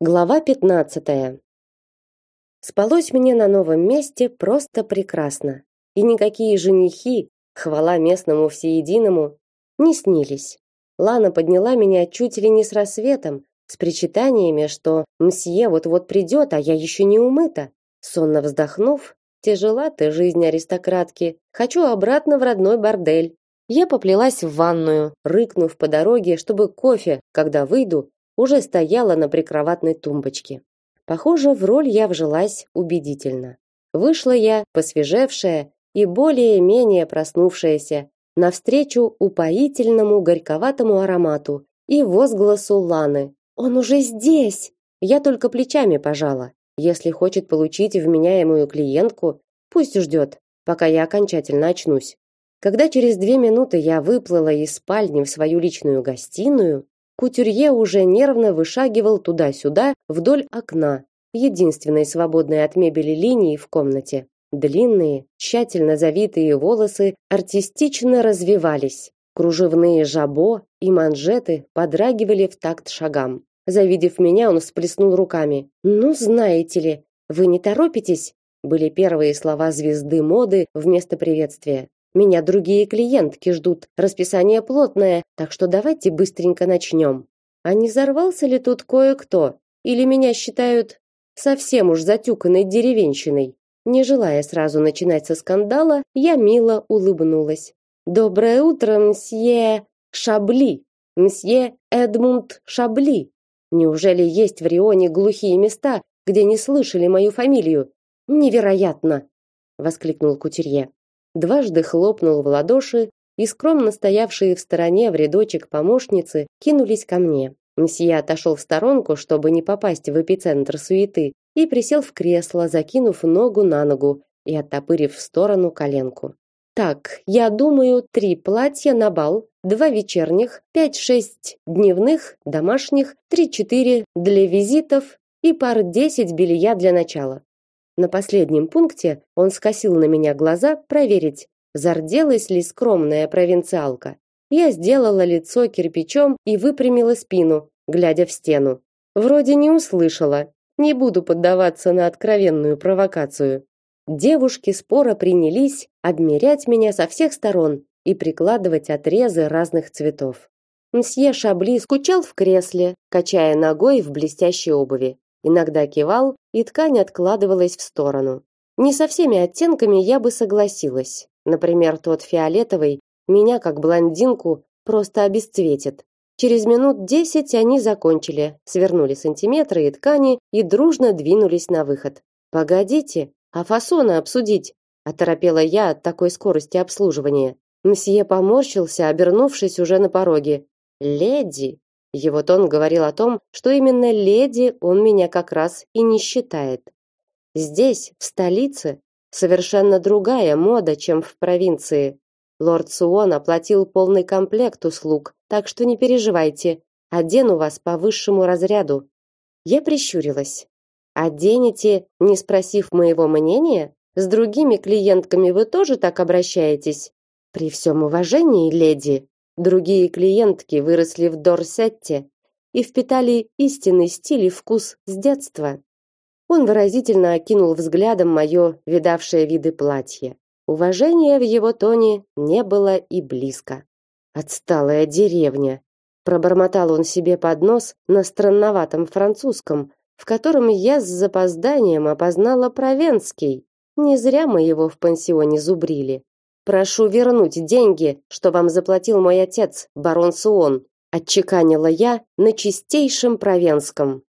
Глава 15. Спалось мне на новом месте просто прекрасно. И никакие женихи, хвала местному всеединому, не снились. Лана подняла меня чуть ли не с рассветом, с причитаниями, что мсье вот-вот придет, а я еще не умыта. Сонно вздохнув, тяжела ты жизнь аристократки, хочу обратно в родной бордель. Я поплелась в ванную, рыкнув по дороге, чтобы кофе, когда выйду, уже стояла на прикроватной тумбочке. Похоже, в роль я вжилась убедительно. Вышла я, посвежевшая и более-менее проснувшаяся, навстречу упоительному горьковатому аромату и возгласу Ланы. «Он уже здесь!» Я только плечами пожала. Если хочет получить вменяемую клиентку, пусть ждет, пока я окончательно очнусь. Когда через две минуты я выплыла из спальни в свою личную гостиную, Кутюрье уже нервно вышагивал туда-сюда вдоль окна, единственной свободной от мебели линии в комнате. Длинные, тщательно завитые волосы артистично развивались. Кружевные жабо и манжеты подрагивали в такт шагам. Завидев меня, он всплеснул руками. «Ну, знаете ли, вы не торопитесь?» Были первые слова звезды моды вместо приветствия. Меня другие клиентки ждут. Расписание плотное, так что давайте быстренько начнем. А не взорвался ли тут кое-кто? Или меня считают совсем уж затюканной деревенщиной? Не желая сразу начинать со скандала, я мило улыбнулась. Доброе утро, мсье Шабли. Мсье Эдмунд Шабли. Неужели есть в Рионе глухие места, где не слышали мою фамилию? Невероятно, воскликнул кутюрье дважды хлопнул в ладоши, и скромно стоявшие в стороне в рядочек помощницы кинулись ко мне. Мсье отошел в сторонку, чтобы не попасть в эпицентр суеты, и присел в кресло, закинув ногу на ногу и оттопырив в сторону коленку. Так, я думаю, три платья на бал, два вечерних, пять-шесть дневных, домашних, три-четыре для визитов и пар десять белья для начала. На последнем пункте он скосил на меня глаза проверить, зарделась ли скромная провинциалка. Я сделала лицо кирпичом и выпрямила спину, глядя в стену. Вроде не услышала. Не буду поддаваться на откровенную провокацию. Девушки спора принялись обмерять меня со всех сторон и прикладывать отрезы разных цветов. Мсье Шабли скучал в кресле, качая ногой в блестящей обуви иногда кивал, и ткань откладывалась в сторону. Не со всеми оттенками я бы согласилась. Например, тот фиолетовый меня как блондинку просто обесцветит. Через минут десять они закончили, свернули сантиметры и ткани и дружно двинулись на выход. Погодите, а фасоны обсудить? оторопела я от такой скорости обслуживания. Мсье поморщился, обернувшись уже на пороге. Леди, его тон говорил о том, что именно леди он меня как раз и не считает. Здесь, в столице, совершенно другая мода, чем в провинции. Лорд Суон оплатил полный комплект услуг, так что не переживайте, одену вас по высшему разряду. Я прищурилась. Оденете, не спросив моего мнения? С другими клиентками вы тоже так обращаетесь? При всем уважении, леди, Другие клиентки выросли в Дорсетте и впитали истинный стиль и вкус с детства. Он выразительно окинул взглядом мое видавшее виды платье. Уважения в его тоне не было и близко. Отсталая деревня, пробормотал он себе под нос на странноватом французском, в котором я с запозданием опознала провенский. Не зря мы его в пансионе зубрили. Прошу вернуть деньги, что вам заплатил мой отец, барон Суон, отчеканила я на чистейшем провенском.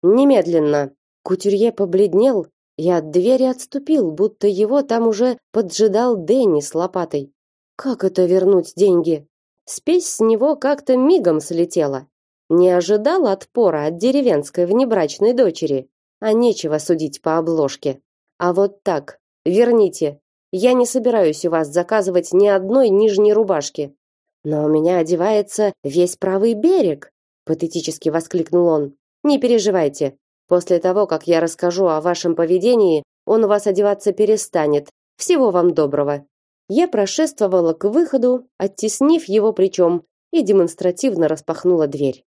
Немедленно. Кутюрье побледнел и от двери отступил, будто его там уже поджидал Дэнни с лопатой. Как это вернуть деньги? Спесь с него как-то мигом слетела. Не ожидал отпора от деревенской внебрачной дочери, а нечего судить по обложке. А вот так, верните, я не собираюсь у вас заказывать ни одной нижней рубашки. Но у меня одевается весь правый берег, патетически воскликнул он. Не переживайте. После того, как я расскажу о вашем поведении, он у вас одеваться перестанет. Всего вам доброго. Я прошествовала к выходу, оттеснив его плечом, и демонстративно распахнула дверь.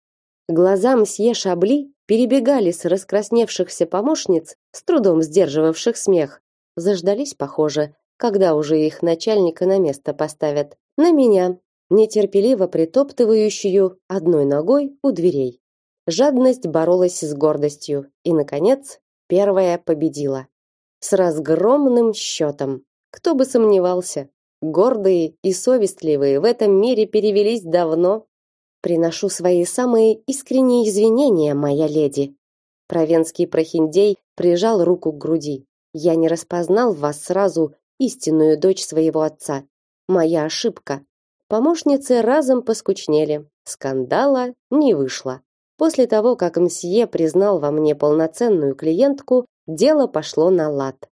Глаза мсье Шабли перебегали с раскрасневшихся помощниц, с трудом сдерживавших смех. Заждались, похоже, когда уже их начальника на место поставят. На меня, нетерпеливо притоптывающую одной ногой у дверей. Жадность боролась с гордостью, и наконец, первая победила. С разгромным счетом. Кто бы сомневался, гордые и совестливые в этом мире перевелись давно. Приношу свои самые искренние извинения, моя леди. Провенский прохиндей прижал руку к груди. Я не распознал вас сразу истинную дочь своего отца. Моя ошибка. Помощницы разом поскучнели. Скандала не вышло. После того, как мсье признал во мне полноценную клиентку, дело пошло на лад.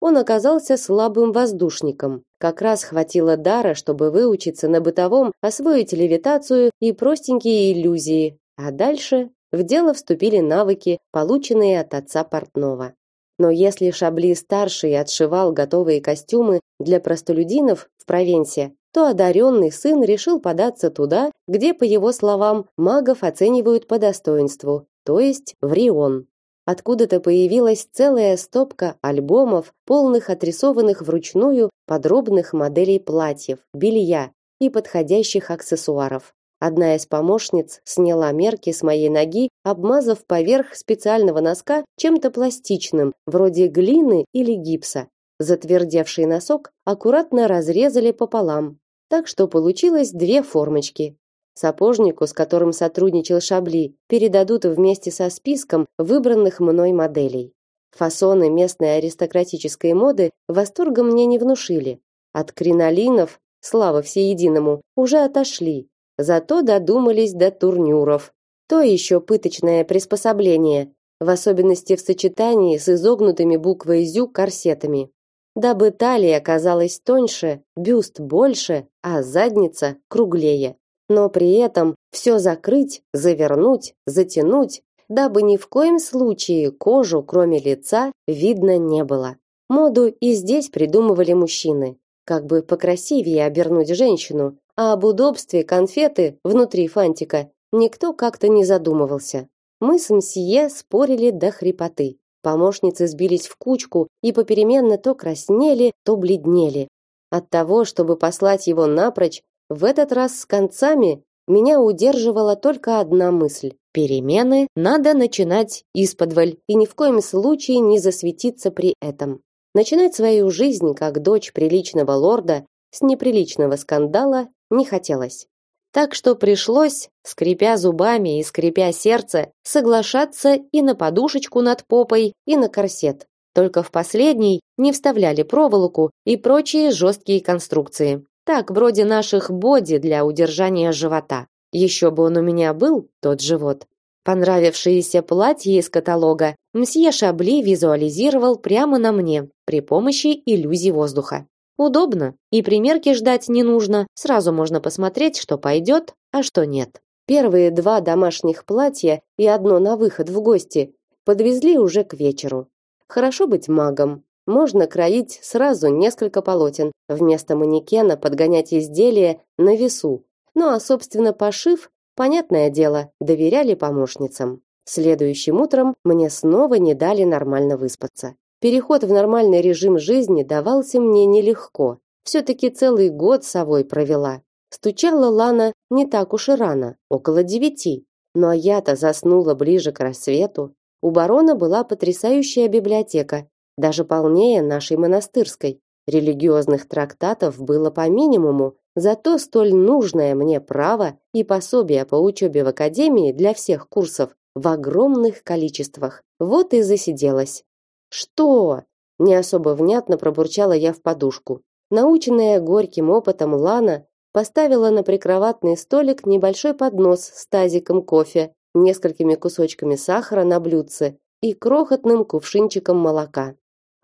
Он оказался слабым воздушником. Как раз хватило дара, чтобы выучиться на бытовом, освоить левитацию и простенькие иллюзии. А дальше в дело вступили навыки, полученные от отца портного. Но если Шабли старший отшивал готовые костюмы для простолюдинов в Провенсе, то одаренный сын решил податься туда, где, по его словам, магов оценивают по достоинству, то есть в Рион. Откуда-то появилась целая стопка альбомов, полных отрисованных вручную подробных моделей платьев, белья и подходящих аксессуаров. Одна из помощниц сняла мерки с моей ноги, обмазав поверх специального носка чем-то пластичным, вроде глины или гипса. Затвердевший носок аккуратно разрезали пополам, так что получилось две формочки, Сапожнику, с которым сотрудничал Шабли, передадут вместе со списком выбранных мной моделей. Фасоны местной аристократической моды восторга мне не внушили. От кринолинов, слава всеединому, уже отошли. Зато додумались до турнюров. То еще пыточное приспособление, в особенности в сочетании с изогнутыми буквой «зю» корсетами. Дабы талия оказалась тоньше, бюст больше, а задница круглее но при этом все закрыть, завернуть, затянуть, дабы ни в коем случае кожу, кроме лица, видно не было. Моду и здесь придумывали мужчины, как бы покрасивее обернуть женщину, а об удобстве конфеты внутри фантика никто как-то не задумывался. Мы с мсье спорили до хрипоты. Помощницы сбились в кучку и попеременно то краснели, то бледнели. От того, чтобы послать его напрочь, в этот раз с концами меня удерживала только одна мысль. Перемены надо начинать исподволь и ни в коем случае не засветиться при этом. Начинать свою жизнь как дочь приличного лорда с неприличного скандала не хотелось. Так что пришлось, скрипя зубами и скрипя сердце, соглашаться и на подушечку над попой, и на корсет. Только в последний не вставляли проволоку и прочие жесткие конструкции. Так, вроде наших боди для удержания живота. Еще бы он у меня был, тот живот. Понравившееся платье из каталога мсье Шабли визуализировал прямо на мне при помощи иллюзии воздуха. Удобно, и примерки ждать не нужно, сразу можно посмотреть, что пойдет, а что нет. Первые два домашних платья и одно на выход в гости подвезли уже к вечеру. Хорошо быть магом, можно кроить сразу несколько полотен, вместо манекена подгонять изделие на весу. Ну а собственно пошив, понятное дело, доверяли помощницам. Следующим утром мне снова не дали нормально выспаться. Переход в нормальный режим жизни давался мне нелегко. все таки целый год совой провела. Стучала Лана не так уж и рано, около девяти. Но я-то заснула ближе к рассвету. У барона была потрясающая библиотека, даже полнее нашей монастырской. Религиозных трактатов было по минимуму, зато столь нужное мне право и пособие по учебе в академии для всех курсов в огромных количествах. Вот и засиделась. Что? Не особо внятно пробурчала я в подушку. Наученная горьким опытом Лана поставила на прикроватный столик небольшой поднос с тазиком кофе, несколькими кусочками сахара на блюдце и крохотным кувшинчиком молока.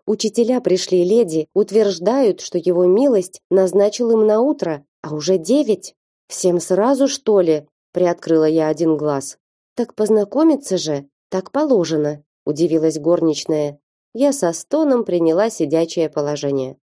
Учителя пришли, леди, утверждают, что его милость назначил им на утро, а уже девять. Всем сразу, что ли? Приоткрыла я один глаз. Так познакомиться же, так положено, удивилась горничная. Я со стоном приняла сидячее положение.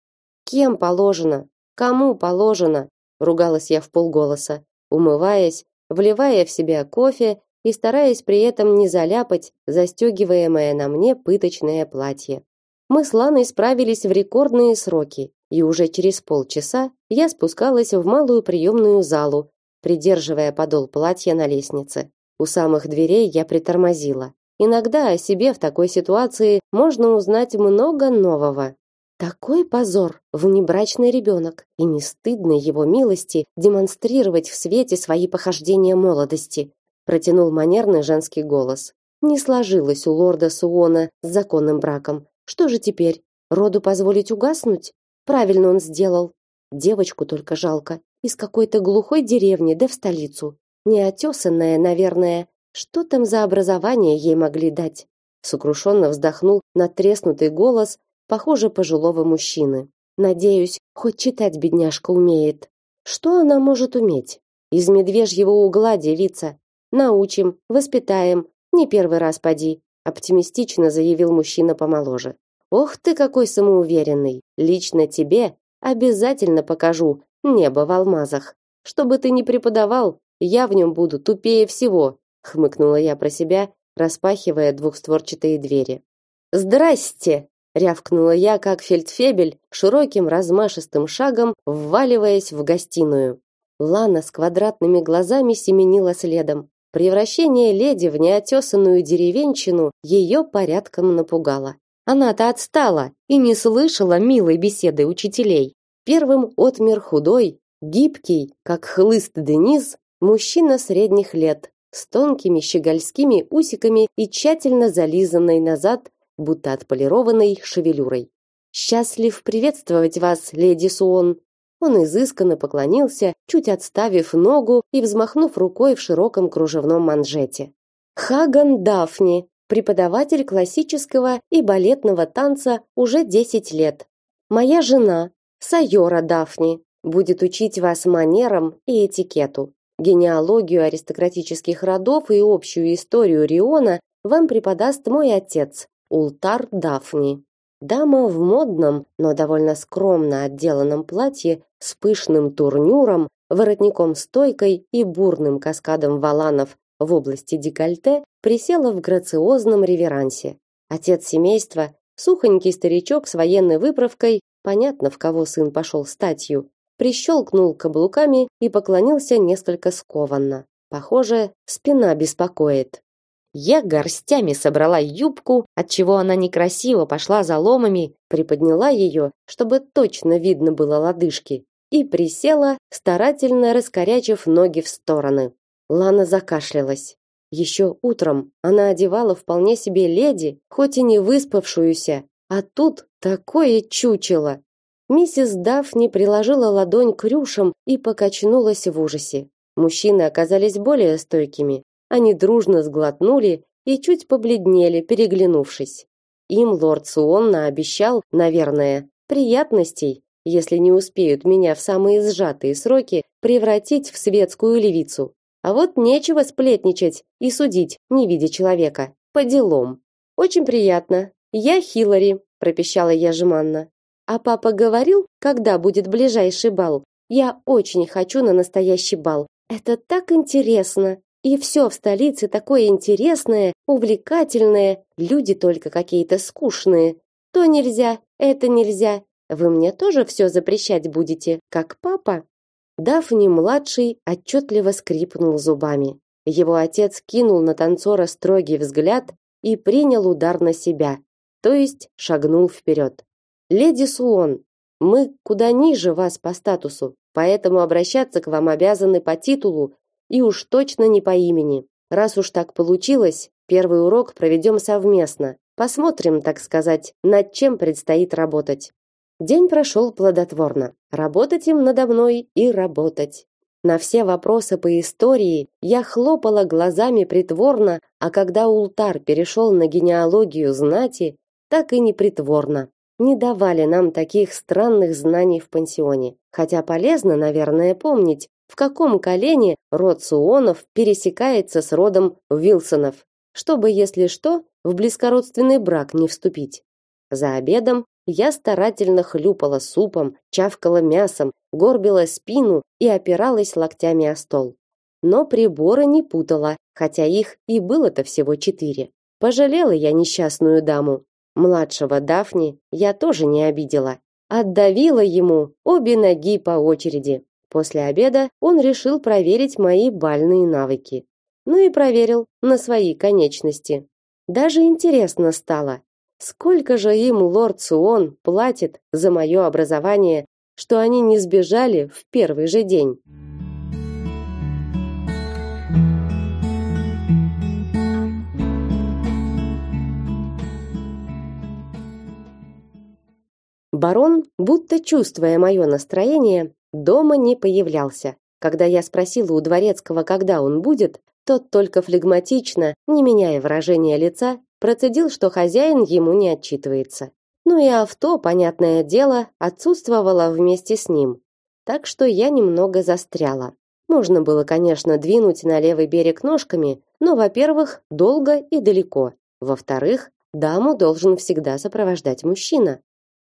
Кем положено? Кому положено? ругалась я в полголоса, умываясь, вливая в себя кофе и стараясь при этом не заляпать застегиваемое на мне пыточное платье. Мы с Ланой справились в рекордные сроки, и уже через полчаса я спускалась в малую приемную залу, придерживая подол платья на лестнице. У самых дверей я притормозила. Иногда о себе в такой ситуации можно узнать много нового. Такой позор, внебрачный ребенок, и не стыдно его милости демонстрировать в свете свои похождения молодости, протянул манерный женский голос. Не сложилось у лорда Суона с законным браком. Что же теперь? Роду позволить угаснуть? Правильно он сделал. Девочку только жалко. Из какой-то глухой деревни, да в столицу. Неотесанная, наверное. Что там за образование ей могли дать? Сокрушенно вздохнул надтреснутый голос, похоже, пожилого мужчины. Надеюсь, хоть читать бедняжка умеет. Что она может уметь? Из медвежьего угла девица. Научим, воспитаем. Не первый раз поди оптимистично заявил мужчина помоложе. Ох ты какой самоуверенный. Лично тебе обязательно покажу небо в алмазах. Чтобы ты не преподавал, я в нем буду тупее всего, хмыкнула я про себя, распахивая двухстворчатые двери. Здрасте, рявкнула я, как фельдфебель, широким размашистым шагом вваливаясь в гостиную. Лана с квадратными глазами семенила следом. Превращение леди в неотесанную деревенщину ее порядком напугало. Она-то отстала и не слышала милой беседы учителей. Первым отмер худой, гибкий, как хлыст Денис, мужчина средних лет, с тонкими щегольскими усиками и тщательно зализанной назад, будто отполированной шевелюрой. Счастлив приветствовать вас, леди Суон, он изысканно поклонился, чуть отставив ногу и взмахнув рукой в широком кружевном манжете. Хаган Дафни, преподаватель классического и балетного танца уже 10 лет. Моя жена, Сайора Дафни, будет учить вас манерам и этикету. Генеалогию аристократических родов и общую историю Риона вам преподаст мой отец, Ултар Дафни. Дама в модном, но довольно скромно отделанном платье с пышным турнюром, воротником-стойкой и бурным каскадом валанов в области декольте присела в грациозном реверансе. Отец семейства, сухонький старичок с военной выправкой, понятно, в кого сын пошел статью, прищелкнул каблуками и поклонился несколько скованно. Похоже, спина беспокоит. Я горстями собрала юбку, от чего она некрасиво пошла за ломами, приподняла ее, чтобы точно видно было лодыжки, и присела, старательно раскорячив ноги в стороны. Лана закашлялась. Еще утром она одевала вполне себе леди, хоть и не выспавшуюся, а тут такое чучело. Миссис Дафни приложила ладонь к рюшам и покачнулась в ужасе. Мужчины оказались более стойкими, они дружно сглотнули и чуть побледнели, переглянувшись. Им лорд Суонна обещал, наверное, приятностей, если не успеют меня в самые сжатые сроки превратить в светскую левицу. А вот нечего сплетничать и судить, не видя человека. По делам. Очень приятно. Я Хиллари, пропищала я жеманно. А папа говорил, когда будет ближайший бал. Я очень хочу на настоящий бал. Это так интересно. И все в столице такое интересное, увлекательное, люди только какие-то скучные. То нельзя, это нельзя. Вы мне тоже все запрещать будете, как папа? Дафни младший отчетливо скрипнул зубами. Его отец кинул на танцора строгий взгляд и принял удар на себя, то есть шагнул вперед. Леди Суон, мы куда ниже вас по статусу, поэтому обращаться к вам обязаны по титулу и уж точно не по имени. Раз уж так получилось, первый урок проведем совместно. Посмотрим, так сказать, над чем предстоит работать. День прошел плодотворно. Работать им надо мной и работать. На все вопросы по истории я хлопала глазами притворно, а когда Ултар перешел на генеалогию знати, так и не притворно. Не давали нам таких странных знаний в пансионе. Хотя полезно, наверное, помнить, в каком колене род Суонов пересекается с родом Вилсонов, чтобы, если что, в близкородственный брак не вступить. За обедом я старательно хлюпала супом, чавкала мясом, горбила спину и опиралась локтями о стол. но приборы не путала, хотя их и было-то всего четыре. Пожалела я несчастную даму. Младшего Дафни я тоже не обидела. Отдавила ему обе ноги по очереди. После обеда он решил проверить мои бальные навыки. Ну и проверил на свои конечности. Даже интересно стало, сколько же им лорд Суон платит за мое образование, что они не сбежали в первый же день. Барон, будто чувствуя мое настроение, дома не появлялся. Когда я спросила у дворецкого, когда он будет, тот только флегматично, не меняя выражения лица, процедил, что хозяин ему не отчитывается. Ну и авто, понятное дело, отсутствовало вместе с ним. Так что я немного застряла. Можно было, конечно, двинуть на левый берег ножками, но, во-первых, долго и далеко. Во-вторых, даму должен всегда сопровождать мужчина.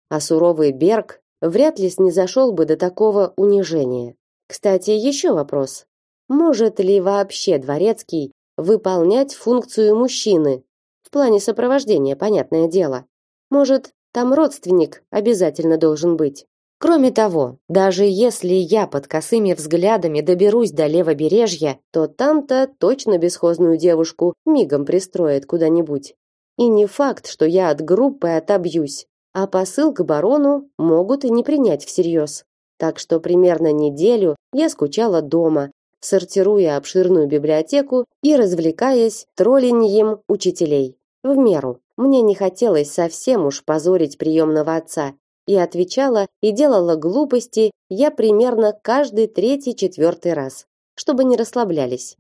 А суровый Берг вряд ли снизошел бы до такого унижения. Кстати, еще вопрос. Может ли вообще дворецкий выполнять функцию мужчины? В плане сопровождения, понятное дело. Может, там родственник обязательно должен быть. Кроме того, даже если я под косыми взглядами доберусь до левобережья, то там-то точно бесхозную девушку мигом пристроят куда-нибудь. И не факт, что я от группы отобьюсь, а посыл к барону могут и не принять всерьез. Так что примерно неделю я скучала дома, сортируя обширную библиотеку и развлекаясь троллиньем учителей. В меру. Мне не хотелось совсем уж позорить приемного отца, и отвечала и делала глупости я примерно каждый третий-четвертый раз, чтобы не расслаблялись.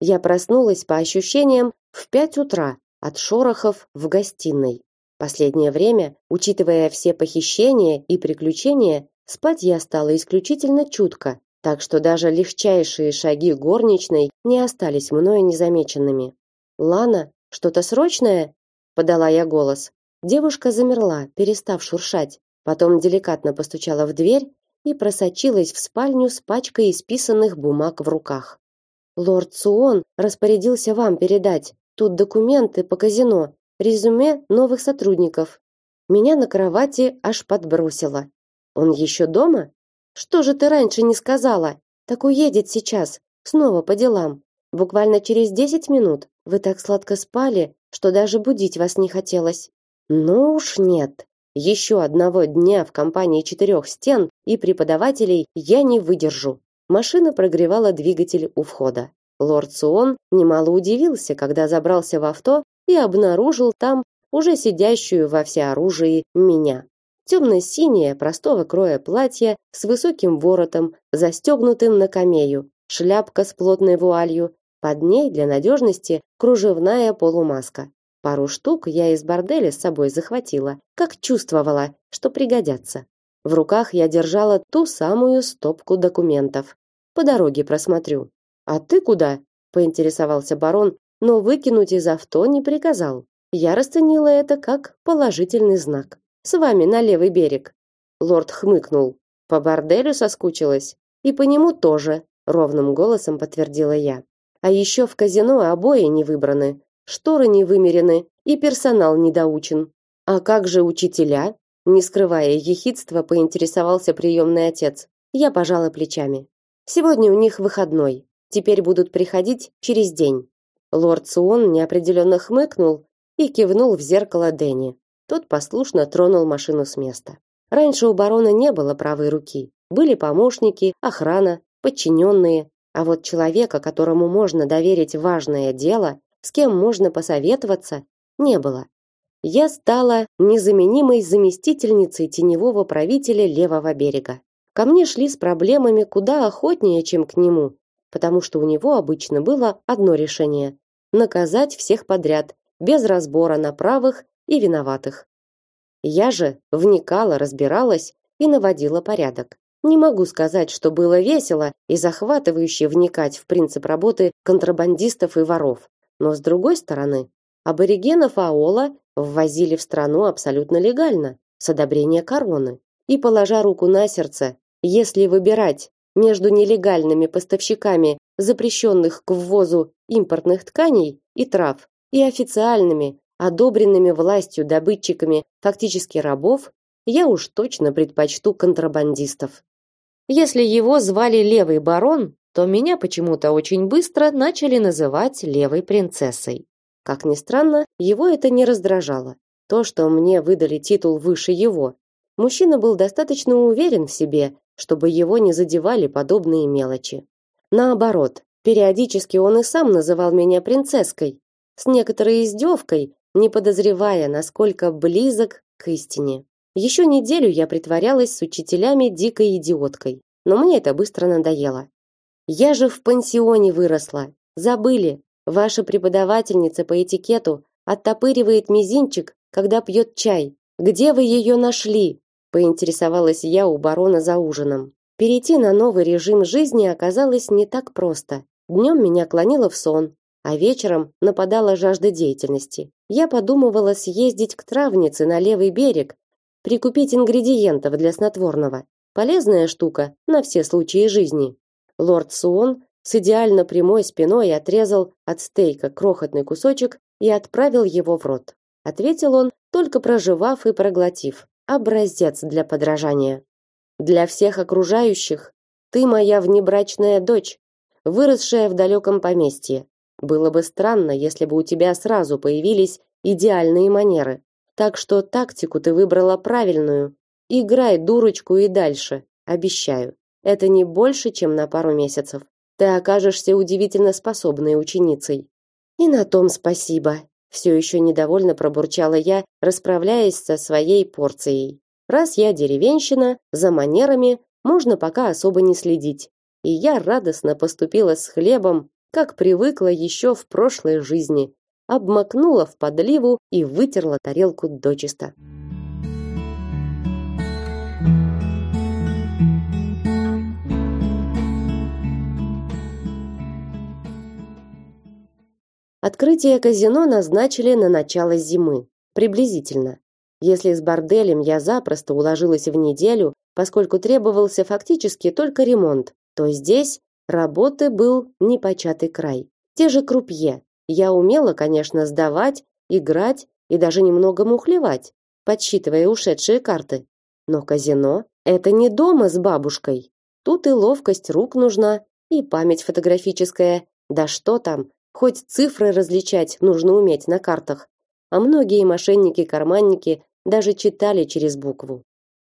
Я проснулась по ощущениям в пять утра от шорохов в гостиной. Последнее время, учитывая все похищения и приключения, спать я стала исключительно чутко, так что даже легчайшие шаги горничной не остались мною незамеченными. Лана, что-то срочное? подала я голос. Девушка замерла, перестав шуршать, потом деликатно постучала в дверь и просочилась в спальню с пачкой исписанных бумаг в руках. Лорд Суон распорядился вам передать. Тут документы по казино. Резюме новых сотрудников. Меня на кровати аж подбросило. Он еще дома? Что же ты раньше не сказала? Так уедет сейчас, снова по делам. Буквально через десять минут. Вы так сладко спали, что даже будить вас не хотелось. Ну уж нет. Еще одного дня в компании четырех стен и преподавателей я не выдержу. Машина прогревала двигатель у входа. Лорд Суон немало удивился, когда забрался в авто и обнаружил там уже сидящую во всеоружии меня. Темно-синее простого кроя платье с высоким воротом, застегнутым на камею, шляпка с плотной вуалью, под ней для надежности кружевная полумаска. Пару штук я из борделя с собой захватила, как чувствовала, что пригодятся. В руках я держала ту самую стопку документов. По дороге просмотрю. А ты куда? поинтересовался барон, но выкинуть из авто не приказал. Я расценила это как положительный знак. С вами на левый берег. Лорд хмыкнул. По борделю соскучилась. И по нему тоже, ровным голосом подтвердила я. А еще в казино обои не выбраны, шторы не вымерены и персонал недоучен. А как же учителя? Не скрывая ехидства, поинтересовался приемный отец. Я пожала плечами. Сегодня у них выходной. Теперь будут приходить через день. Лорд Суон неопределенно хмыкнул и кивнул в зеркало Дэнни. Тот послушно тронул машину с места. Раньше у барона не было правой руки. Были помощники, охрана, подчиненные, а вот человека, которому можно доверить важное дело, с кем можно посоветоваться, не было. Я стала незаменимой заместительницей теневого правителя левого берега. Ко мне шли с проблемами куда охотнее, чем к нему, потому что у него обычно было одно решение наказать всех подряд, без разбора на правых и виноватых. Я же вникала, разбиралась и наводила порядок. Не могу сказать, что было весело и захватывающе вникать в принцип работы контрабандистов и воров, но с другой стороны, Аборигенов Аола ввозили в страну абсолютно легально, с одобрения короны. И положа руку на сердце, если выбирать между нелегальными поставщиками запрещенных к ввозу импортных тканей и трав и официальными, одобренными властью добытчиками фактически рабов, я уж точно предпочту контрабандистов. Если его звали Левый барон, то меня почему-то очень быстро начали называть Левой принцессой. Как ни странно, его это не раздражало. То, что мне выдали титул выше его. Мужчина был достаточно уверен в себе, чтобы его не задевали подобные мелочи. Наоборот, периодически он и сам называл меня принцесской, с некоторой издевкой, не подозревая, насколько близок к истине. Еще неделю я притворялась с учителями дикой идиоткой, но мне это быстро надоело. Я же в пансионе выросла. Забыли, ваша преподавательница по этикету оттопыривает мизинчик, когда пьет чай. Где вы ее нашли? Поинтересовалась я у барона за ужином. Перейти на новый режим жизни оказалось не так просто. Днем меня клонило в сон, а вечером нападала жажда деятельности. Я подумывала съездить к травнице на левый берег, прикупить ингредиентов для снотворного. Полезная штука на все случаи жизни. Лорд Суон с идеально прямой спиной отрезал от стейка крохотный кусочек и отправил его в рот. Ответил он, только прожевав и проглотив. Образец для подражания. Для всех окружающих ты моя внебрачная дочь, выросшая в далеком поместье. Было бы странно, если бы у тебя сразу появились идеальные манеры. Так что тактику ты выбрала правильную. Играй дурочку и дальше, обещаю. Это не больше, чем на пару месяцев. Ты окажешься удивительно способной ученицей. И на том спасибо. Все еще недовольно пробурчала я, расправляясь со своей порцией. Раз я деревенщина, за манерами можно пока особо не следить. И я радостно поступила с хлебом, как привыкла еще в прошлой жизни. Обмакнула в подливу и вытерла тарелку дочисто. Открытие казино назначили на начало зимы, приблизительно. Если с борделем я запросто уложилась в неделю, поскольку требовался фактически только ремонт, то здесь работы был непочатый край. Те же крупье. Я умела, конечно, сдавать, играть и даже немного мухлевать, подсчитывая ушедшие карты. Но казино это не дома с бабушкой. Тут и ловкость рук нужна, и память фотографическая. Да что там, хоть цифры различать нужно уметь на картах. А многие мошенники-карманники даже читали через букву.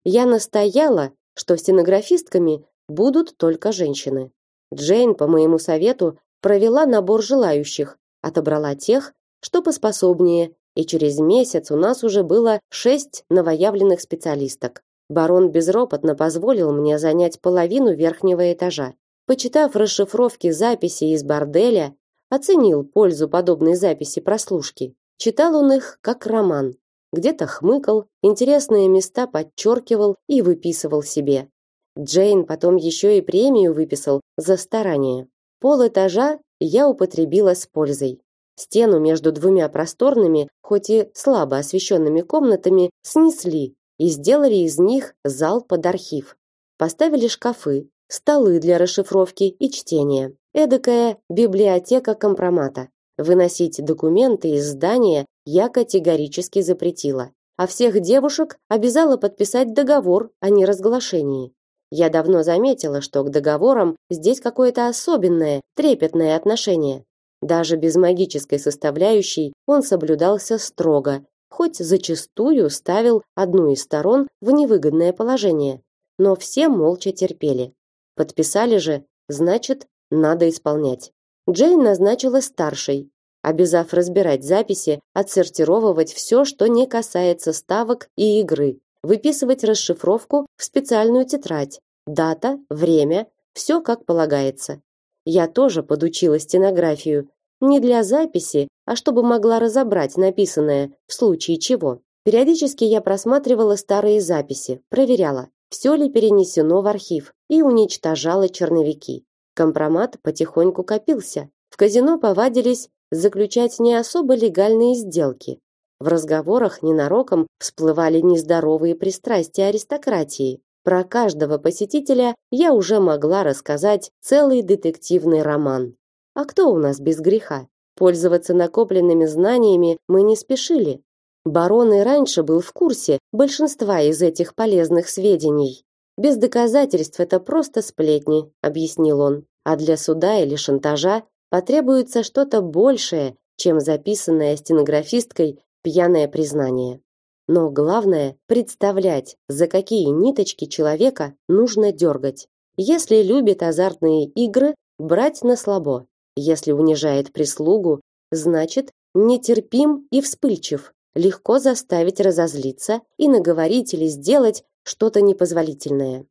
Я настояла, что стенографистками будут только женщины. Джейн, по моему совету, провела набор желающих, отобрала тех, что поспособнее, и через месяц у нас уже было шесть новоявленных специалисток. Барон безропотно позволил мне занять половину верхнего этажа. Почитав расшифровки записей из борделя, оценил пользу подобной записи прослушки. Читал он их как роман, где-то хмыкал, интересные места подчеркивал и выписывал себе. Джейн потом еще и премию выписал за старание. Пол этажа я употребила с пользой. Стену между двумя просторными, хоть и слабо освещенными комнатами снесли и сделали из них зал под архив. Поставили шкафы, столы для расшифровки и чтения. Эдакая библиотека компромата. Выносить документы из здания я категорически запретила, а всех девушек обязала подписать договор о неразглашении. Я давно заметила, что к договорам здесь какое-то особенное, трепетное отношение. Даже без магической составляющей он соблюдался строго, хоть зачастую ставил одну из сторон в невыгодное положение. Но все молча терпели. Подписали же, значит, надо исполнять. Джейн назначила старшей, обязав разбирать записи, отсортировывать все, что не касается ставок и игры, выписывать расшифровку в специальную тетрадь, дата, время, все как полагается. Я тоже подучила стенографию, не для записи, а чтобы могла разобрать написанное в случае чего. Периодически я просматривала старые записи, проверяла, все ли перенесено в архив и уничтожала черновики. Компромат потихоньку копился. В казино повадились заключать не особо легальные сделки. В разговорах ненароком всплывали нездоровые пристрастия аристократии. Про каждого посетителя я уже могла рассказать целый детективный роман. А кто у нас без греха? Пользоваться накопленными знаниями мы не спешили. Барон и раньше был в курсе большинства из этих полезных сведений. Без доказательств это просто сплетни, объяснил он. А для суда или шантажа потребуется что-то большее, чем записанное стенографисткой пьяное признание. Но главное представлять, за какие ниточки человека нужно дергать. Если любит азартные игры, брать на слабо. Если унижает прислугу, значит, нетерпим и вспыльчив. Легко заставить разозлиться и наговорить или сделать что-то непозволительное.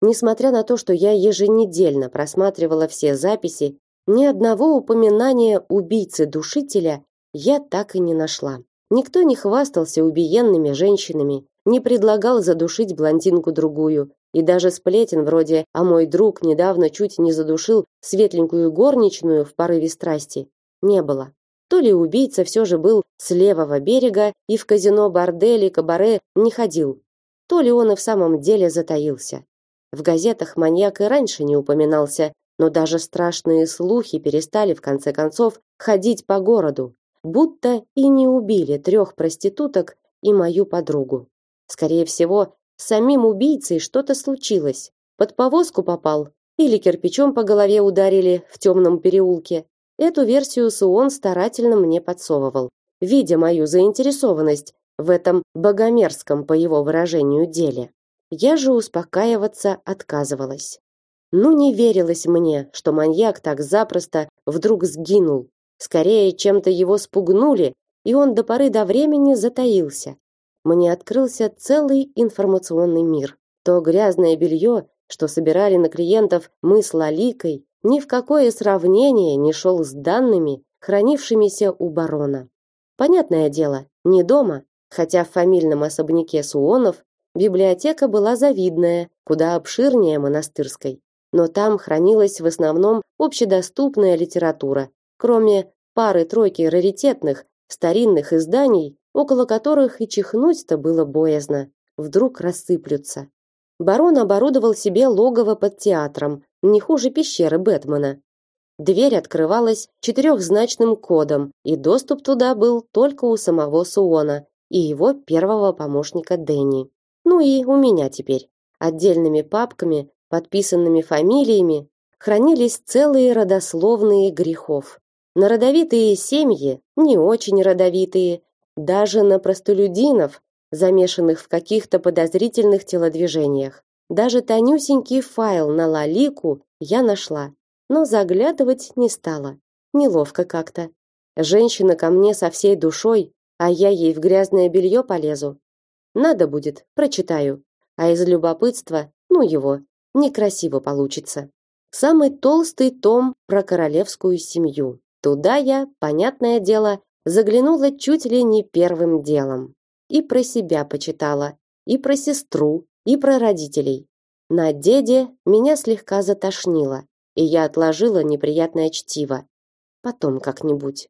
Несмотря на то, что я еженедельно просматривала все записи, ни одного упоминания убийцы-душителя я так и не нашла. Никто не хвастался убиенными женщинами, не предлагал задушить блондинку другую, и даже сплетен вроде «а мой друг недавно чуть не задушил светленькую горничную в порыве страсти» не было. То ли убийца все же был с левого берега и в казино, бордели, кабаре не ходил, то ли он и в самом деле затаился. В газетах маньяк и раньше не упоминался, но даже страшные слухи перестали в конце концов ходить по городу, будто и не убили трех проституток и мою подругу. Скорее всего, с самим убийцей что-то случилось. Под повозку попал или кирпичом по голове ударили в темном переулке. Эту версию Суон старательно мне подсовывал, видя мою заинтересованность в этом богомерзком, по его выражению, деле. Я же успокаиваться отказывалась. Ну не верилось мне, что маньяк так запросто вдруг сгинул, Скорее, чем-то его спугнули, и он до поры до времени затаился. Мне открылся целый информационный мир. То грязное белье, что собирали на клиентов мы с Лаликой, ни в какое сравнение не шел с данными, хранившимися у барона. Понятное дело, не дома, хотя в фамильном особняке Суонов библиотека была завидная, куда обширнее монастырской. Но там хранилась в основном общедоступная литература, кроме пары-тройки раритетных, старинных изданий, около которых и чихнуть-то было боязно, вдруг рассыплются. Барон оборудовал себе логово под театром, не хуже пещеры Бэтмена. Дверь открывалась четырехзначным кодом, и доступ туда был только у самого Суона и его первого помощника Дэнни. Ну и у меня теперь. Отдельными папками, подписанными фамилиями, хранились целые родословные грехов. На родовитые семьи, не очень родовитые, даже на простолюдинов, замешанных в каких-то подозрительных телодвижениях. Даже тонюсенький файл на Лалику я нашла, но заглядывать не стала. Неловко как-то. Женщина ко мне со всей душой, а я ей в грязное белье полезу. Надо будет, прочитаю. А из любопытства, ну его, некрасиво получится. Самый толстый том про королевскую семью. Туда я, понятное дело, заглянула чуть ли не первым делом. И про себя почитала, и про сестру, и про родителей. На деде меня слегка затошнило, и я отложила неприятное чтиво. Потом как-нибудь.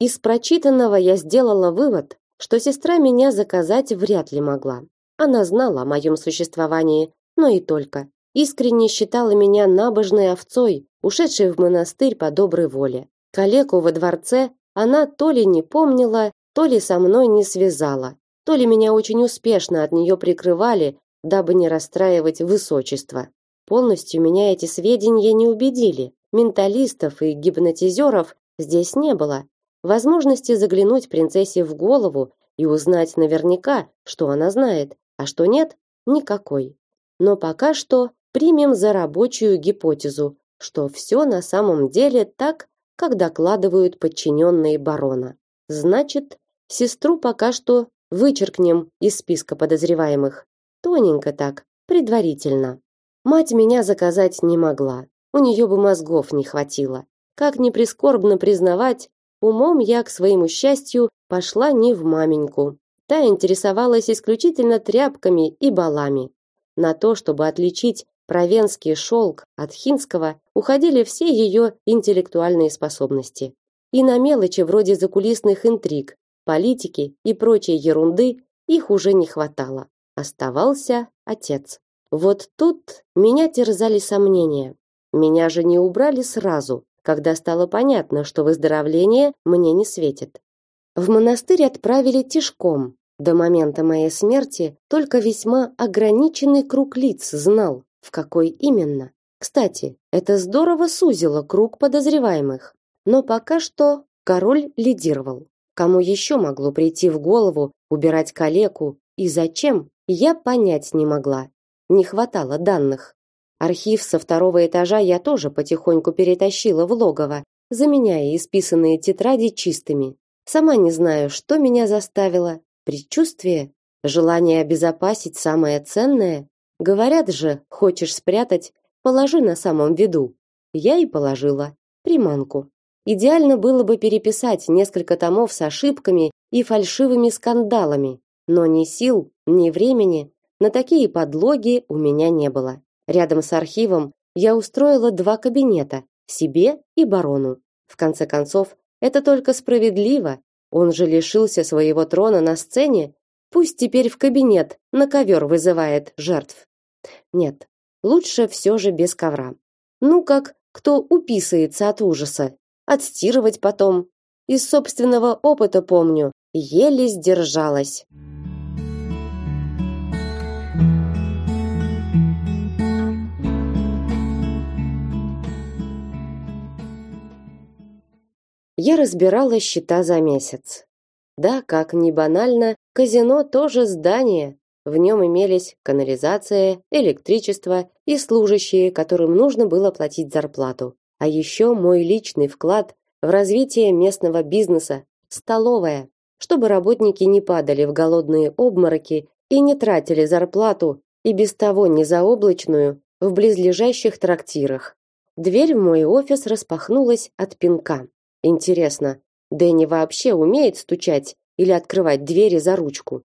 Из прочитанного я сделала вывод, что сестра меня заказать вряд ли могла. Она знала о моем существовании, но и только. Искренне считала меня набожной овцой, ушедшей в монастырь по доброй воле. Калеку во дворце она то ли не помнила, то ли со мной не связала, то ли меня очень успешно от нее прикрывали, дабы не расстраивать высочество. Полностью меня эти сведения не убедили. Менталистов и гипнотизеров здесь не было. Возможности заглянуть принцессе в голову и узнать наверняка, что она знает, а что нет, никакой. Но пока что примем за рабочую гипотезу, что все на самом деле так, как докладывают подчиненные барона. Значит, сестру пока что вычеркнем из списка подозреваемых. Тоненько так, предварительно. Мать меня заказать не могла. У нее бы мозгов не хватило. Как ни прискорбно признавать, умом я к своему счастью пошла не в маменьку. Та интересовалась исключительно тряпками и балами. На то, чтобы отличить провенский шелк от хинского уходили все ее интеллектуальные способности. и на мелочи вроде закулисных интриг, политики и прочей ерунды их уже не хватало. Оставался отец. Вот тут меня терзали сомнения. Меня же не убрали сразу, когда стало понятно, что выздоровление мне не светит. В монастырь отправили тишком. До момента моей смерти только весьма ограниченный круг лиц знал, в какой именно. Кстати, это здорово сузило круг подозреваемых. Но пока что король лидировал. Кому еще могло прийти в голову убирать калеку и зачем, я понять не могла. Не хватало данных. Архив со второго этажа я тоже потихоньку перетащила в логово, заменяя исписанные тетради чистыми. Сама не знаю, что меня заставило. Предчувствие, желание обезопасить самое ценное. Говорят же, хочешь спрятать, положи на самом виду. Я и положила приманку. Идеально было бы переписать несколько томов с ошибками и фальшивыми скандалами, но ни сил, ни времени на такие подлоги у меня не было. Рядом с архивом я устроила два кабинета себе и барону. В конце концов, это только справедливо. Он же лишился своего трона на сцене, пусть теперь в кабинет на ковер вызывает жертв. Нет, лучше все же без ковра. Ну как, кто уписается от ужаса, отстирывать потом. Из собственного опыта помню, еле сдержалась. Я разбирала счета за месяц. Да, как ни банально, казино тоже здание. В нем имелись канализация, электричество и служащие, которым нужно было платить зарплату. А еще мой личный вклад в развитие местного бизнеса, столовая, чтобы работники не падали в голодные обмороки и не тратили зарплату и без того не заоблачную в близлежащих трактирах. Дверь в мой офис распахнулась от пинка. Интересно, Дэнни вообще умеет стучать или открывать двери за ручку?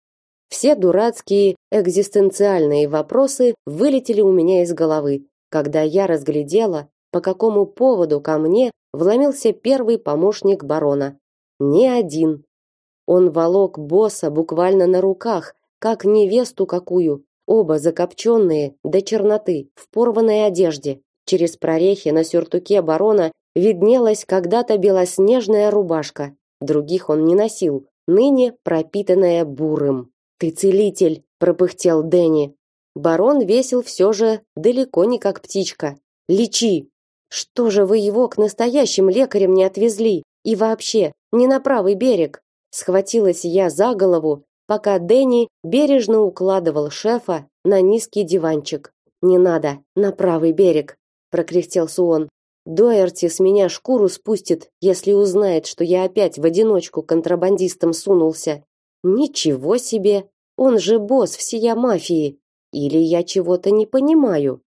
Все дурацкие экзистенциальные вопросы вылетели у меня из головы, когда я разглядела, по какому поводу ко мне вломился первый помощник барона. Не один. Он волок босса буквально на руках, как невесту какую, оба закопченные до черноты, в порванной одежде. Через прорехи на сюртуке барона виднелась когда-то белоснежная рубашка. Других он не носил, ныне пропитанная бурым. «Ты целитель!» – пропыхтел Дэнни. Барон весил все же далеко не как птичка. «Лечи!» «Что же вы его к настоящим лекарям не отвезли? И вообще, не на правый берег?» Схватилась я за голову, пока Дэнни бережно укладывал шефа на низкий диванчик. «Не надо, на правый берег!» – прокряхтел Суон. Доерти с меня шкуру спустит, если узнает, что я опять в одиночку контрабандистом сунулся. Ничего себе! Он же босс всея мафии. Или я чего-то не понимаю?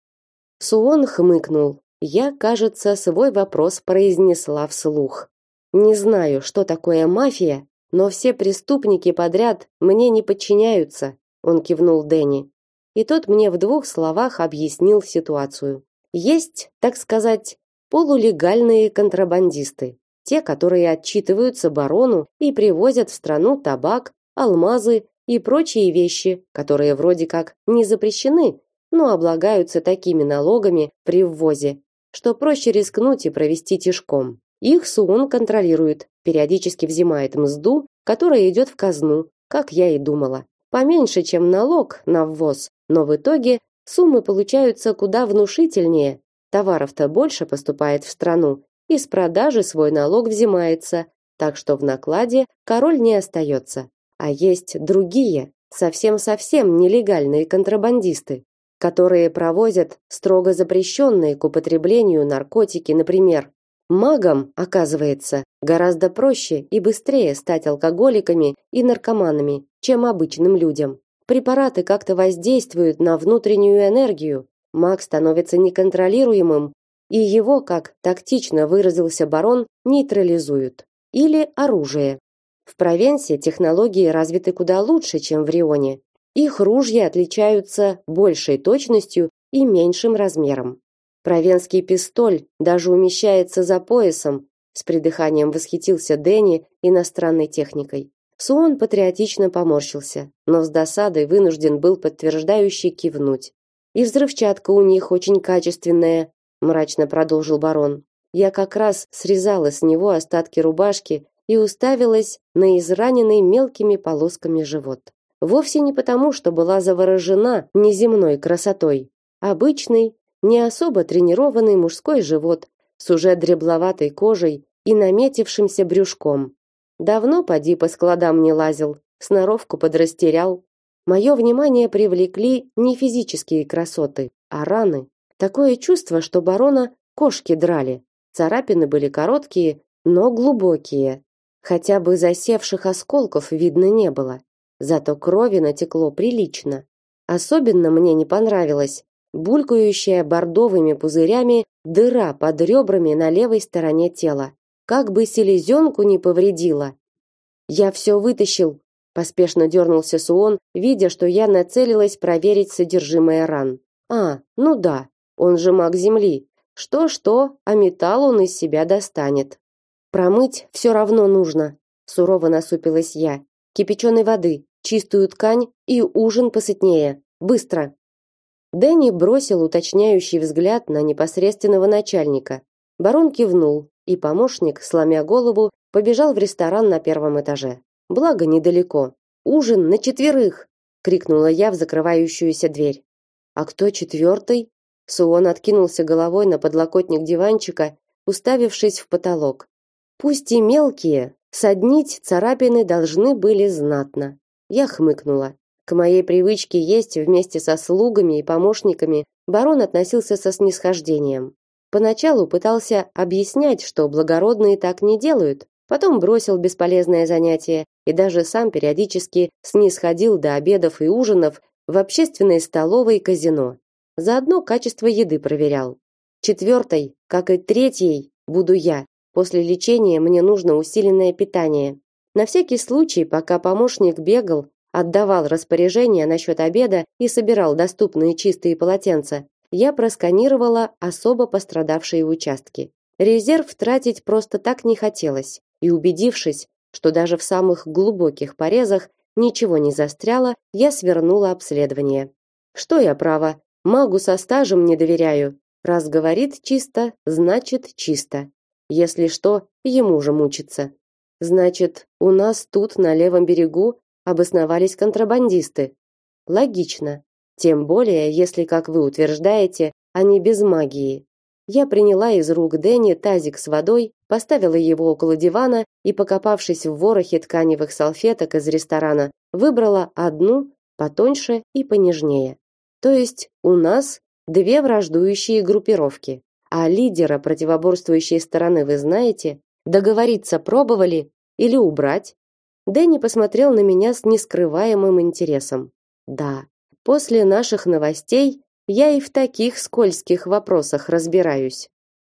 Суон хмыкнул. Я, кажется, свой вопрос произнесла вслух. Не знаю, что такое мафия, но все преступники подряд мне не подчиняются, он кивнул Дэнни. И тот мне в двух словах объяснил ситуацию. Есть, так сказать, полулегальные контрабандисты, те, которые отчитываются барону и привозят в страну табак, алмазы и прочие вещи, которые вроде как не запрещены, но облагаются такими налогами при ввозе, что проще рискнуть и провести тишком. Их СУН контролирует, периодически взимает мзду, которая идет в казну, как я и думала. Поменьше, чем налог на ввоз, но в итоге суммы получаются куда внушительнее, Товаров-то больше поступает в страну, и с продажи свой налог взимается, так что в накладе король не остается. А есть другие, совсем-совсем нелегальные контрабандисты, которые провозят строго запрещенные к употреблению наркотики, например. Магам, оказывается, гораздо проще и быстрее стать алкоголиками и наркоманами, чем обычным людям. Препараты как-то воздействуют на внутреннюю энергию, маг становится неконтролируемым, и его, как тактично выразился барон, нейтрализуют. Или оружие. В Провенсе технологии развиты куда лучше, чем в Рионе. Их ружья отличаются большей точностью и меньшим размером. Провенский пистоль даже умещается за поясом, с придыханием восхитился Дэнни иностранной техникой. Суон патриотично поморщился, но с досадой вынужден был подтверждающий кивнуть. И взрывчатка у них очень качественная, мрачно продолжил барон. Я как раз срезала с него остатки рубашки и уставилась на израненный мелкими полосками живот. Вовсе не потому, что была заворожена неземной красотой. Обычный, не особо тренированный мужской живот с уже дребловатой кожей и наметившимся брюшком. Давно поди по складам не лазил, сноровку подрастерял. Мое внимание привлекли не физические красоты, а раны. Такое чувство, что барона кошки драли. Царапины были короткие, но глубокие. Хотя бы засевших осколков видно не было. Зато крови натекло прилично. Особенно мне не понравилось булькающая бордовыми пузырями дыра под ребрами на левой стороне тела. Как бы селезенку не повредила. Я все вытащил, поспешно дернулся Суон, видя, что я нацелилась проверить содержимое ран. А, ну да, он же маг земли. Что-что, а металл он из себя достанет. Промыть все равно нужно, сурово насупилась я. Кипяченой воды, чистую ткань и ужин посытнее. Быстро. Дэнни бросил уточняющий взгляд на непосредственного начальника. Барон кивнул, и помощник, сломя голову, побежал в ресторан на первом этаже. Благо недалеко. Ужин на четверых, крикнула я в закрывающуюся дверь. А кто четвертый? Суон откинулся головой на подлокотник диванчика, уставившись в потолок. Пусть и мелкие, соднить царапины должны были знатно. Я хмыкнула. К моей привычке есть вместе со слугами и помощниками барон относился со снисхождением. Поначалу пытался объяснять, что благородные так не делают, потом бросил бесполезное занятие и даже сам периодически снисходил до обедов и ужинов в общественной столовой казино. Заодно качество еды проверял. Четвертой, как и третьей, буду я. После лечения мне нужно усиленное питание. На всякий случай, пока помощник бегал, отдавал распоряжения насчет обеда и собирал доступные чистые полотенца, я просканировала особо пострадавшие участки. Резерв тратить просто так не хотелось, и убедившись, что даже в самых глубоких порезах ничего не застряло, я свернула обследование. Что я права, магу со стажем не доверяю. Раз говорит чисто, значит чисто. Если что, ему же мучиться. Значит, у нас тут на левом берегу обосновались контрабандисты. Логично. Тем более, если, как вы утверждаете, они без магии. Я приняла из рук Дэнни тазик с водой, поставила его около дивана и, покопавшись в ворохе тканевых салфеток из ресторана, выбрала одну, потоньше и понежнее. То есть у нас две враждующие группировки. А лидера противоборствующей стороны вы знаете? Договориться пробовали или убрать? Дэнни посмотрел на меня с нескрываемым интересом. Да, После наших новостей я и в таких скользких вопросах разбираюсь.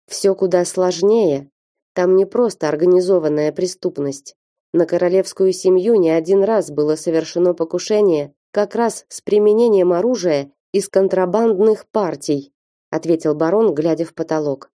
Все куда сложнее. Там не просто организованная преступность. На королевскую семью не один раз было совершено покушение, как раз с применением оружия из контрабандных партий, ответил барон, глядя в потолок.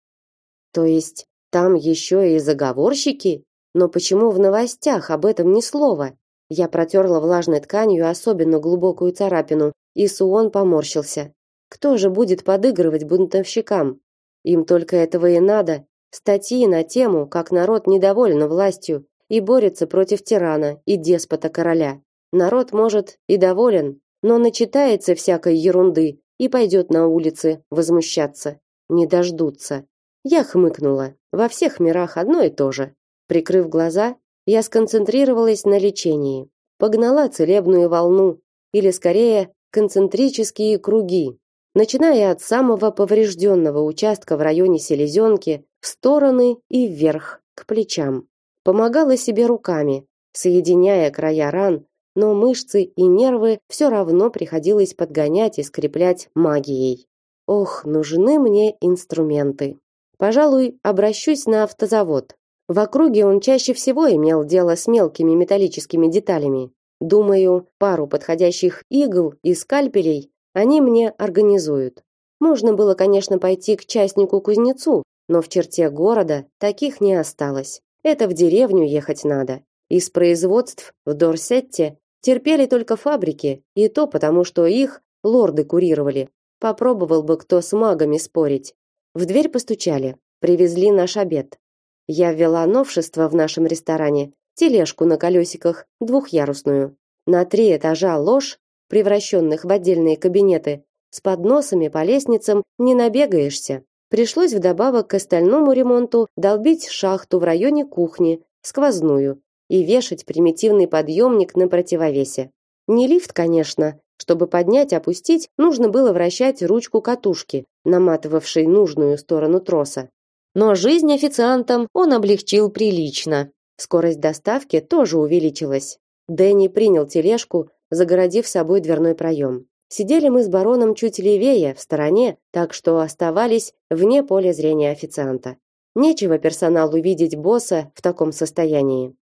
То есть там еще и заговорщики? Но почему в новостях об этом ни слова? Я протерла влажной тканью особенно глубокую царапину, и Суон поморщился. Кто же будет подыгрывать бунтовщикам? Им только этого и надо. Статьи на тему, как народ недоволен властью и борется против тирана и деспота короля. Народ может и доволен, но начитается всякой ерунды и пойдет на улицы возмущаться. Не дождутся. Я хмыкнула. Во всех мирах одно и то же. Прикрыв глаза, я сконцентрировалась на лечении. Погнала целебную волну, или скорее концентрические круги, начиная от самого поврежденного участка в районе селезенки в стороны и вверх, к плечам. Помогала себе руками, соединяя края ран, но мышцы и нервы все равно приходилось подгонять и скреплять магией. Ох, нужны мне инструменты. Пожалуй, обращусь на автозавод. В округе он чаще всего имел дело с мелкими металлическими деталями. Думаю, пару подходящих игл и скальпелей они мне организуют. Можно было, конечно, пойти к частнику-кузнецу, но в черте города таких не осталось. Это в деревню ехать надо. Из производств в Дорсетте терпели только фабрики, и то потому, что их лорды курировали. Попробовал бы кто с магами спорить. В дверь постучали. Привезли наш обед. Я ввела новшество в нашем ресторане. Тележку на колесиках, двухъярусную. На три этажа ложь, превращенных в отдельные кабинеты, с подносами по лестницам не набегаешься. Пришлось вдобавок к остальному ремонту долбить шахту в районе кухни, сквозную, и вешать примитивный подъемник на противовесе. Не лифт, конечно, чтобы поднять, опустить, нужно было вращать ручку катушки, наматывавшей нужную сторону троса. Но жизнь официантам он облегчил прилично. Скорость доставки тоже увеличилась. Дэнни принял тележку, загородив собой дверной проем. Сидели мы с бароном чуть левее, в стороне, так что оставались вне поля зрения официанта. Нечего персоналу видеть босса в таком состоянии.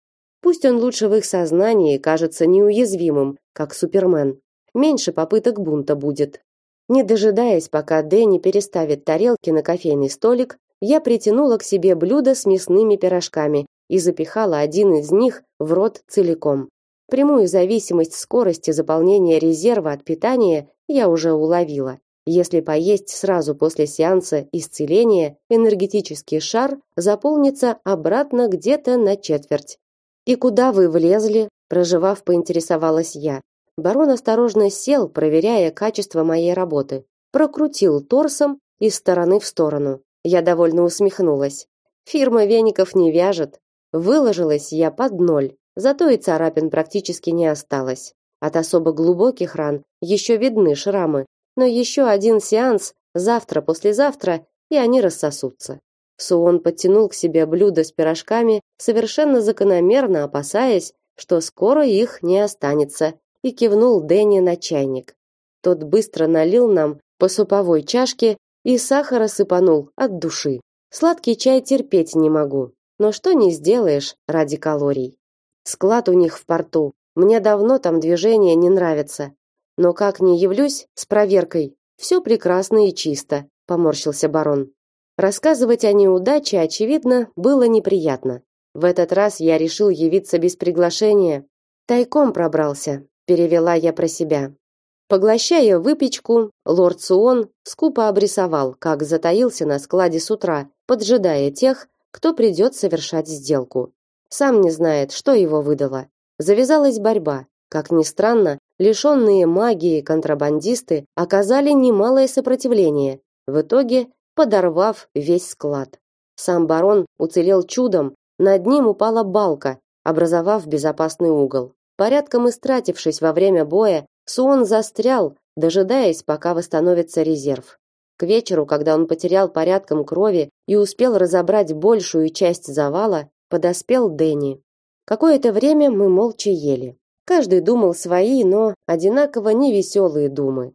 Пусть он лучше в их сознании кажется неуязвимым, как Супермен. Меньше попыток бунта будет. Не дожидаясь, пока Дэнни переставит тарелки на кофейный столик, я притянула к себе блюдо с мясными пирожками и запихала один из них в рот целиком. Прямую зависимость скорости заполнения резерва от питания я уже уловила. Если поесть сразу после сеанса исцеления, энергетический шар заполнится обратно где-то на четверть. И куда вы влезли? проживав, поинтересовалась я. Барон осторожно сел, проверяя качество моей работы. Прокрутил торсом из стороны в сторону. Я довольно усмехнулась. Фирма веников не вяжет. Выложилась я под ноль. Зато и царапин практически не осталось. От особо глубоких ран еще видны шрамы, но еще один сеанс завтра-послезавтра, и они рассосутся. Суон подтянул к себе блюдо с пирожками, совершенно закономерно опасаясь, что скоро их не останется, и кивнул Дэнни на чайник. Тот быстро налил нам по суповой чашке и сахара сыпанул от души. Сладкий чай терпеть не могу, но что не сделаешь ради калорий. Склад у них в порту. Мне давно там движение не нравится. Но как не явлюсь с проверкой, все прекрасно и чисто, поморщился барон. Рассказывать о неудаче, очевидно, было неприятно. В этот раз я решил явиться без приглашения. Тайком пробрался, перевела я про себя. Поглощая выпечку, лорд Суон скупо обрисовал, как затаился на складе с утра, поджидая тех, кто придет совершать сделку. Сам не знает, что его выдало. Завязалась борьба. Как ни странно, лишенные магии контрабандисты оказали немалое сопротивление, в итоге подорвав весь склад. Сам барон уцелел чудом, над ним упала балка, образовав безопасный угол. Порядком истратившись во время боя, Суон застрял, дожидаясь, пока восстановится резерв. К вечеру, когда он потерял порядком крови и успел разобрать большую часть завала, подоспел Дэнни. Какое-то время мы молча ели. Каждый думал свои, но одинаково невеселые думы.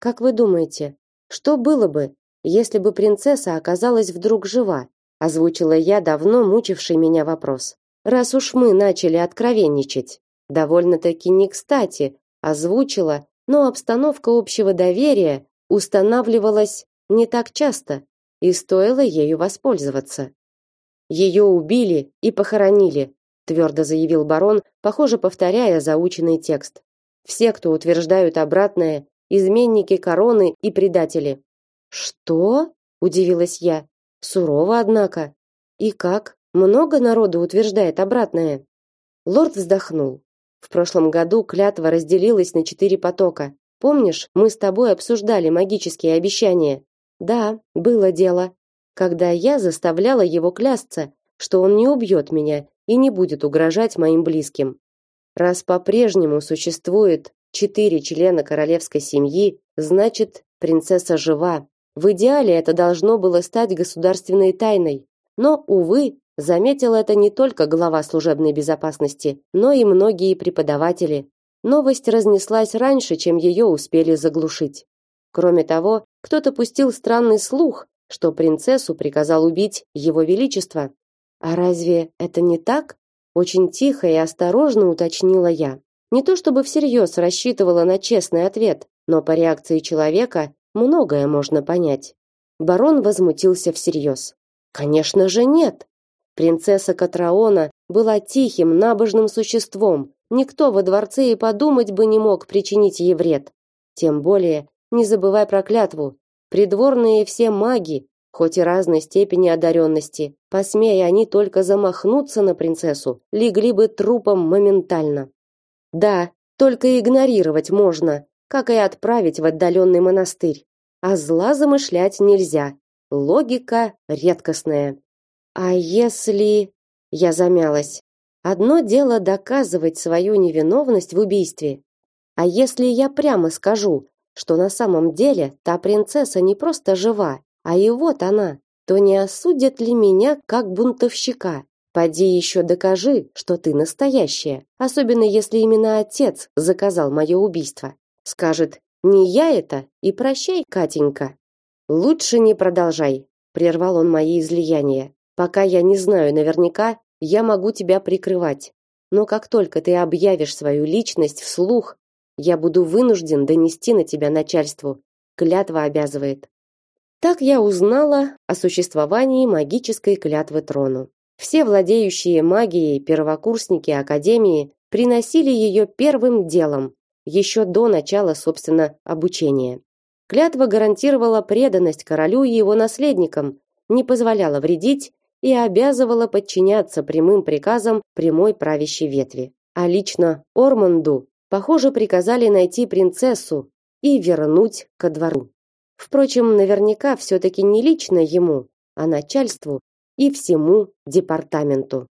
Как вы думаете, что было бы, если бы принцесса оказалась вдруг жива? озвучила я давно мучивший меня вопрос. Раз уж мы начали откровенничать, довольно-таки не кстати, озвучила, но обстановка общего доверия устанавливалась не так часто, и стоило ею воспользоваться. Ее убили и похоронили, твердо заявил барон, похоже, повторяя заученный текст. Все, кто утверждают обратное, изменники короны и предатели. Что? удивилась я. Сурово, однако. И как? Много народу утверждает обратное. Лорд вздохнул. В прошлом году клятва разделилась на четыре потока. Помнишь, мы с тобой обсуждали магические обещания? Да, было дело когда я заставляла его клясться, что он не убьет меня и не будет угрожать моим близким. Раз по-прежнему существует четыре члена королевской семьи, значит, принцесса жива. В идеале это должно было стать государственной тайной. Но, увы, заметил это не только глава служебной безопасности, но и многие преподаватели. Новость разнеслась раньше, чем ее успели заглушить. Кроме того, кто-то пустил странный слух, что принцессу приказал убить его величество. А разве это не так? Очень тихо и осторожно уточнила я. Не то чтобы всерьез рассчитывала на честный ответ, но по реакции человека многое можно понять. Барон возмутился всерьез. Конечно же, нет. Принцесса Катраона была тихим, набожным существом. Никто во дворце и подумать бы не мог причинить ей вред. Тем более, не забывай про клятву. Придворные все маги, хоть и разной степени одаренности. Посмея они только замахнуться на принцессу, легли бы трупом моментально. Да, только игнорировать можно, как и отправить в отдаленный монастырь. А зла замышлять нельзя. Логика редкостная. А если... Я замялась. Одно дело доказывать свою невиновность в убийстве. А если я прямо скажу, что на самом деле та принцесса не просто жива, а и вот она, то не осудят ли меня как бунтовщика? Поди еще докажи, что ты настоящая, особенно если именно отец заказал мое убийство. Скажет: "Не я это, и прощай, Катенька". Лучше не продолжай, прервал он мои излияния. Пока я не знаю наверняка, я могу тебя прикрывать. Но как только ты объявишь свою личность вслух, я буду вынужден донести на тебя начальству. Клятва обязывает. Так я узнала о существовании магической клятвы трону. Все владеющие магией первокурсники академии приносили ее первым делом, еще до начала, собственно, обучения. Клятва гарантировала преданность королю и его наследникам, не позволяла вредить и обязывала подчиняться прямым приказам прямой правящей ветви. А лично Орманду, похоже, приказали найти принцессу и вернуть ко двору. Впрочем, наверняка все таки не лично ему, а начальству и всему департаменту.